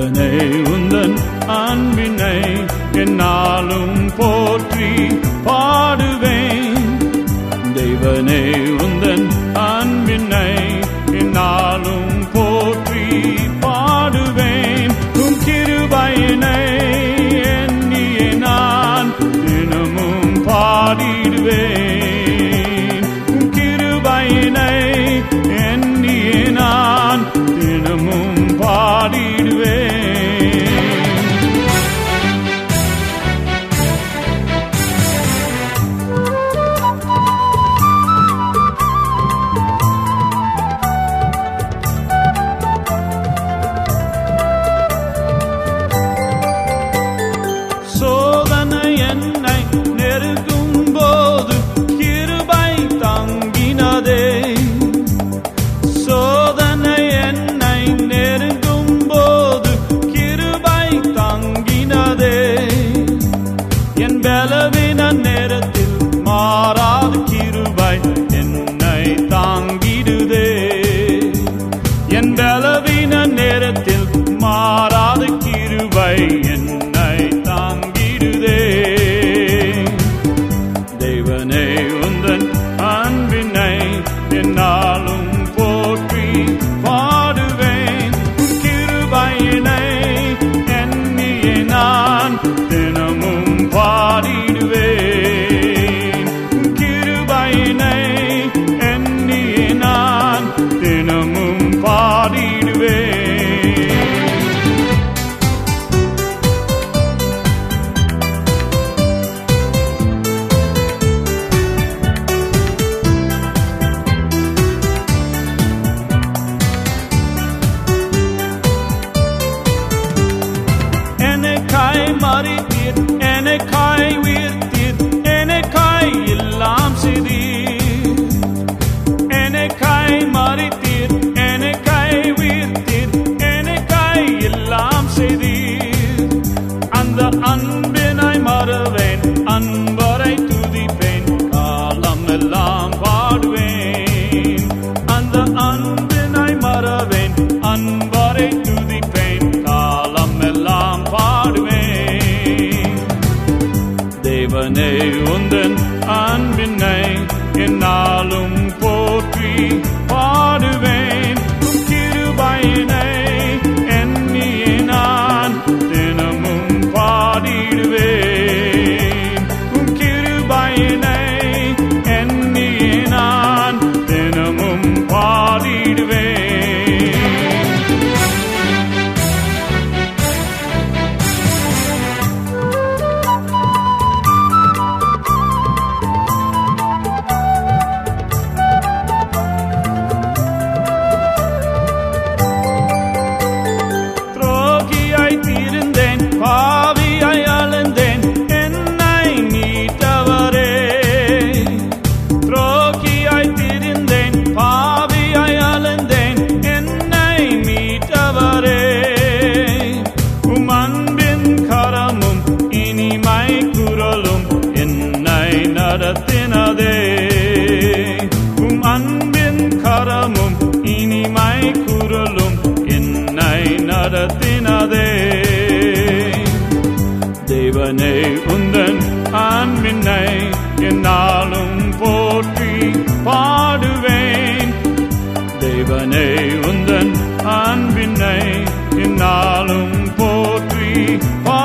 தேவனை உந்தன் அன்பினை என்னாலும் போற்றி Bye. கரமும் இனிமை குரலும் என்னை நடத்தினதே. தேவனே உந்தன் ஆன்மின்னை என்னாலும் போற்றி பாடுவேன். தேவனே உந்தன் ஆன்பின்னை என்னாலும் போற்றி பா